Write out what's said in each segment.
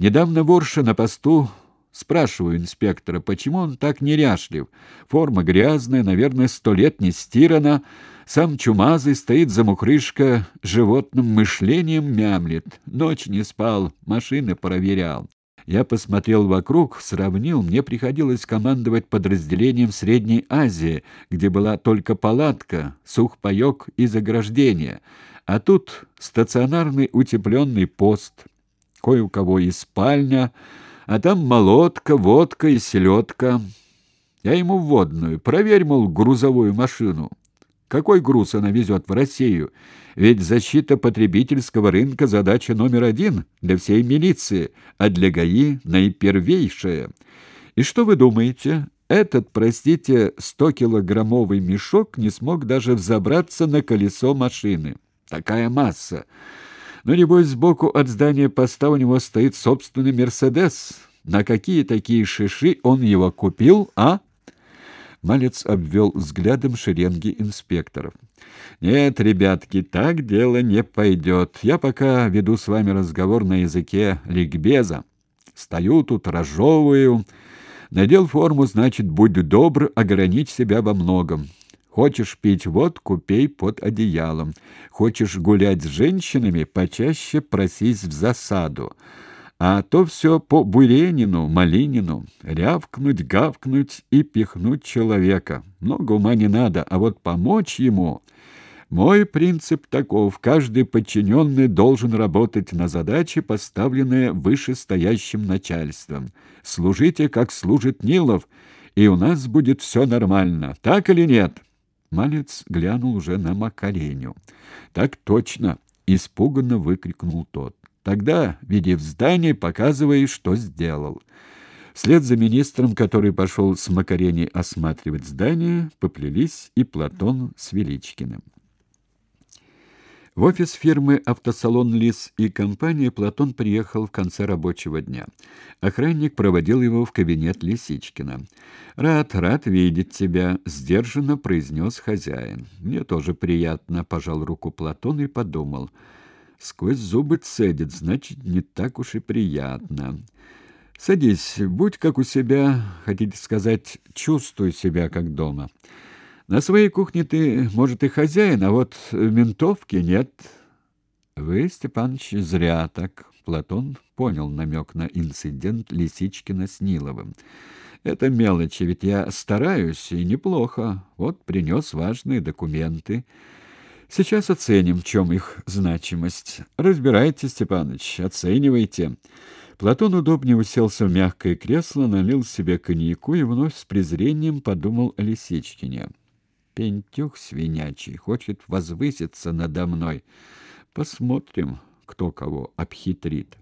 Недавно ворша на посту Спрашиваю инспектора, почему он так неряшлив? Форма грязная, наверное, сто лет не стирана. Сам чумазый стоит за мухрышка, животным мышлением мямлет. Ночь не спал, машины проверял. Я посмотрел вокруг, сравнил, мне приходилось командовать подразделением Средней Азии, где была только палатка, сухпайок и заграждение. А тут стационарный утепленный пост, кое у кого и спальня, а там молотка, водка и селедка. Я ему вводную. Проверь, мол, грузовую машину. Какой груз она везет в Россию? Ведь защита потребительского рынка задача номер один для всей милиции, а для ГАИ наипервейшая. И что вы думаете? Этот, простите, 100-килограммовый мешок не смог даже взобраться на колесо машины. Такая масса. Но, небось, сбоку от здания поста у него стоит собственный «Мерседес». На какие такие шиши он его купил, а? Малец обвел взглядом шеренги инспекторов. «Нет, ребятки, так дело не пойдет. Я пока веду с вами разговор на языке ликбеза. Стою тут, разжевываю. Надел форму, значит, будь добр ограничь себя во многом. Хочешь пить водку, пей под одеялом. Хочешь гулять с женщинами, почаще просись в засаду. А то все по Буренину, Малинину. Рявкнуть, гавкнуть и пихнуть человека. Много ума не надо, а вот помочь ему... Мой принцип таков: каждый подчиненный должен работать на задачи, поставленные вышестоящим начальством. Служите, как служит Нилов, и у нас будет все нормально. Так или нет? Малец глянул уже на Макареню. Так точно, испуганно выкрикнул тот. Тогда, видя в здание, показывай, что сделал. Вслед за министром, который пошел с Макареней осматривать здание, поплелись и Платон с Величкиным. В офис фирмы «Автосалон Лис» и компания Платон приехал в конце рабочего дня. Охранник проводил его в кабинет Лисичкина. «Рад, рад видеть тебя», — сдержанно произнес хозяин. «Мне тоже приятно», — пожал руку Платон и подумал. «Сквозь зубы цедит, значит, не так уж и приятно». «Садись, будь как у себя, хотите сказать, чувствуй себя как дома». На своей кухне ты, может, и хозяин, а вот в ментовке нет. Вы, Степаныч, зря так. Платон понял намек на инцидент Лисичкина с Ниловым. Это мелочи, ведь я стараюсь, и неплохо. Вот принес важные документы. Сейчас оценим, в чем их значимость. Разбирайте, Степаныч, оценивайте. Платон удобнее уселся в мягкое кресло, налил себе коньяку и вновь с презрением подумал о Лисичкине. Пентюх свинячий хочет возвыситься надо мной. Посмотрим, кто кого обхитрит.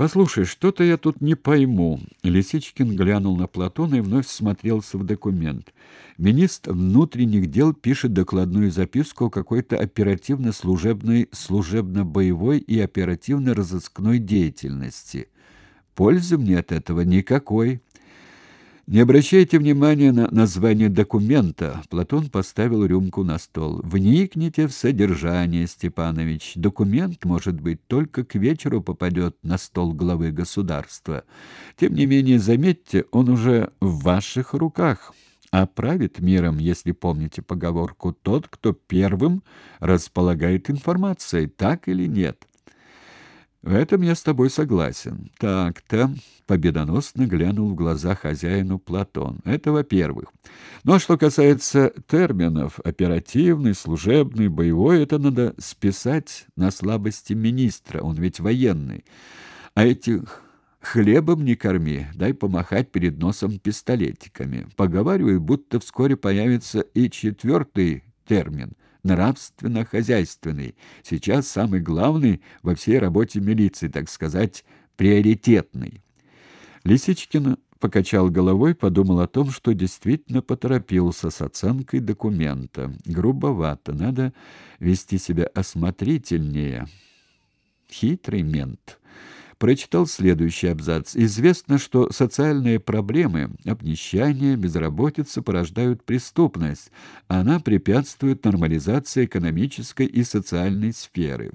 Послушай, что-то я тут не пойму. Лисичкин глянул на Платона и вновь смотрелся в документ. Министр внутренних дел пишет докладную записку о какой-то оперативно-служебной, служебно-боевой и оперативно-розыскной деятельности. Пользы мне от этого никакой. Не обращайте внимания на название документа. Платон поставил рюмку на стол. Вникните в содержание, Степанович. Документ, может быть, только к вечеру попадет на стол главы государства. Тем не менее, заметьте, он уже в ваших руках. А правит миром, если помните поговорку, тот, кто первым располагает информацией, так или нет. В этом я с тобой согласен. Так-то, победоносно глянул в глаза хозяину Платон. Это во-первых. А что касается терминов оперативный, служебный, боевой, это надо списать на слабости министра, он ведь военный. А этих хлебом не корми, дай помахать перед носом пистолетиками. Поговаривают, будто вскоре появится и четвертый термин нравственно-хозяйственный, сейчас самый главный во всей работе милиции, так сказать, приоритетный. Лисичкин покачал головой, подумал о том, что действительно поторопился с оценкой документа. Грубовато, надо вести себя осмотрительнее. Хитрый мент прочитал следующий абзац. Известно, что социальные проблемы, обнищание, безработица порождают преступность. Она препятствует нормализации экономической и социальной сферы.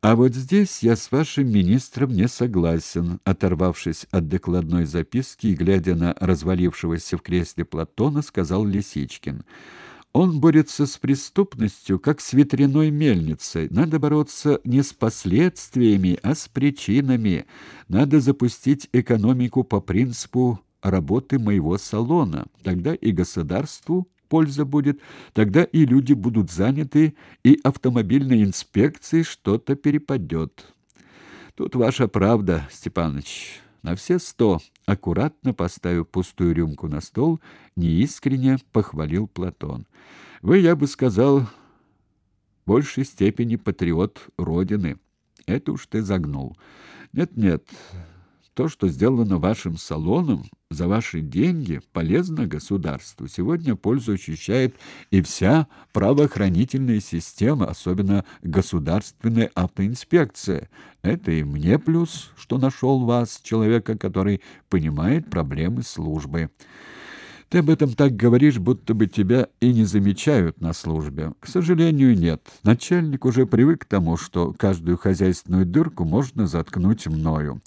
А вот здесь я с вашим министром не согласен, оторвавшись от докладной записки и глядя на развалившегося в кресле Платона, сказал Лисичкин. Он борется с преступностью, как с ветряной мельницей. Надо бороться не с последствиями, а с причинами. Надо запустить экономику по принципу работы моего салона. Тогда и государству польза будет, тогда и люди будут заняты, и автомобильной инспекции что-то перепадет. Тут ваша правда, Степаныч. На все сто, аккуратно поставив пустую рюмку на стол, неискренне похвалил Платон. Вы, я бы сказал, в большей степени патриот Родины. Это уж ты загнул. Нет-нет, то, что сделано вашим салоном за ваши деньги, полезно государству. Сегодня пользу ощущает и вся правоохранительная система, особенно государственная автоинспекция. Это и мне плюс, что нашел вас, человека, который понимает проблемы службы. Ты об этом так говоришь, будто бы тебя и не замечают на службе. К сожалению, нет. Начальник уже привык к тому, что каждую хозяйственную дырку можно заткнуть мною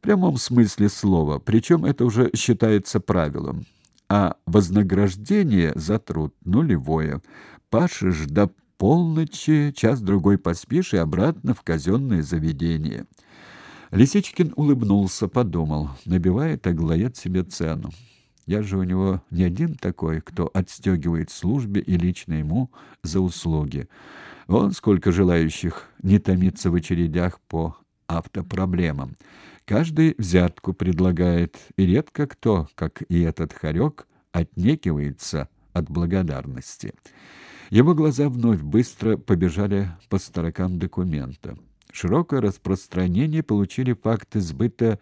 прямом смысле слова, причем это уже считается правилом. А вознаграждение за труд нулевое. Пашешь до полночи, час-другой поспишь и обратно в казенное заведение. Лисичкин улыбнулся, подумал, набивает Аглоед себе цену. Я же у него не один такой, кто отстегивает службе и лично ему за услуги. Вон сколько желающих не томиться в очередях по автопроблемам. Каждый взятку предлагает, и редко кто, как и этот хорек, отнекивается от благодарности. Его глаза вновь быстро побежали по строкам документа. Широкое распространение получили факты сбыта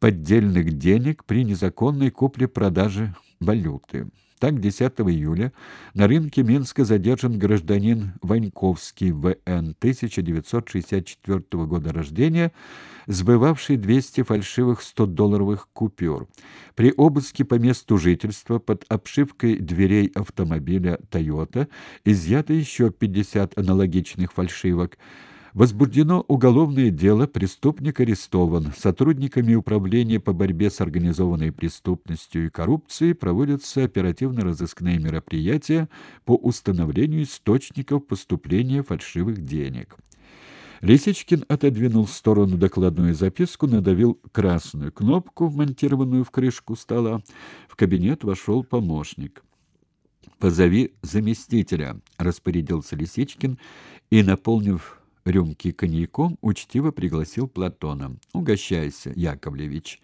поддельных денег при незаконной купле-продаже валюты. Так, 10 июля на рынке Минска задержан гражданин Ваньковский В.Н. 1964 года рождения, сбывавший 200 фальшивых 100-долларовых купюр. При обыске по месту жительства под обшивкой дверей автомобиля Toyota изъято еще 50 аналогичных фальшивок. Возбуждено уголовное дело, преступник арестован. Сотрудниками Управления по борьбе с организованной преступностью и коррупцией проводятся оперативно-розыскные мероприятия по установлению источников поступления фальшивых денег. Лисичкин отодвинул в сторону докладную записку, надавил красную кнопку, вмонтированную в крышку стола. В кабинет вошел помощник. «Позови заместителя», — распорядился Лисичкин и, наполнив рюмки коньяком, учтиво пригласил Платона. «Угощайся, Яковлевич».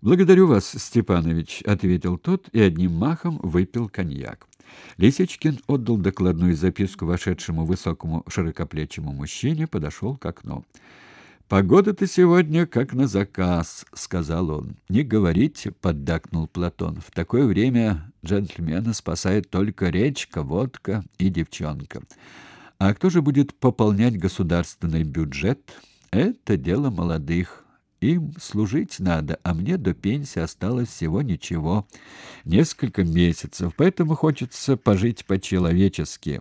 «Благодарю вас, Степанович», — ответил тот и одним махом выпил коньяк. Лисичкин отдал докладную записку вошедшему высокому широкоплечему мужчине, подошел к окну. «Погода-то сегодня как на заказ», — сказал он. «Не говорите», — поддакнул Платон. «В такое время джентльмена спасает только речка, водка и девчонка». А кто же будет пополнять государственный бюджет? Это дело молодых. Им служить надо, а мне до пенсии осталось всего ничего, несколько месяцев, поэтому хочется пожить по-человечески.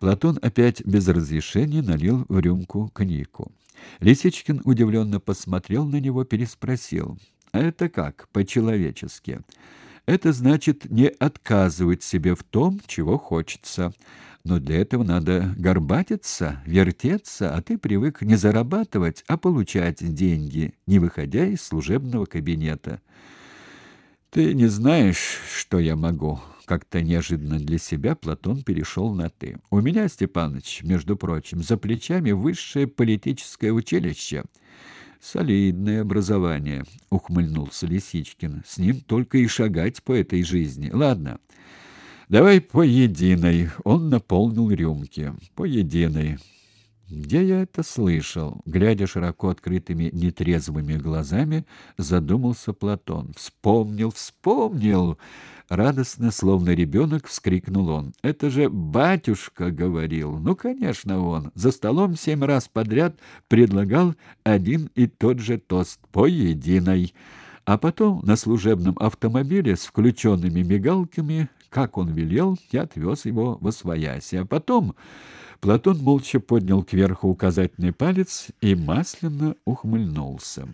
Платон опять без разрешения налил в рюмку коньяку. Лисичкин удивленно посмотрел на него, переспросил: "А это как по-человечески?" Это значит не отказывать себе в том, чего хочется. Но для этого надо горбатиться, вертеться, а ты привык не зарабатывать, а получать деньги, не выходя из служебного кабинета. Ты не знаешь, что я могу. Как-то неожиданно для себя Платон перешел на ты. У меня, Степаныч, между прочим, за плечами высшее политическое училище. Солидное образование, ухмыльнулся Лисичкин. С ним только и шагать по этой жизни. Ладно. Давай по единой. Он наполнил рюмки. По единой. Где я это слышал? Глядя широко открытыми нетрезвыми глазами, задумался Платон. Вспомнил, вспомнил. Радостно, словно ребенок, вскрикнул он. Это же батюшка говорил. Ну, конечно, он. За столом семь раз подряд предлагал один и тот же тост по единой. А потом на служебном автомобиле с включенными мигалками как он велел, я отвез его во свояси. А потом Платон молча поднял кверху указательный палец и масляно ухмыльнулся.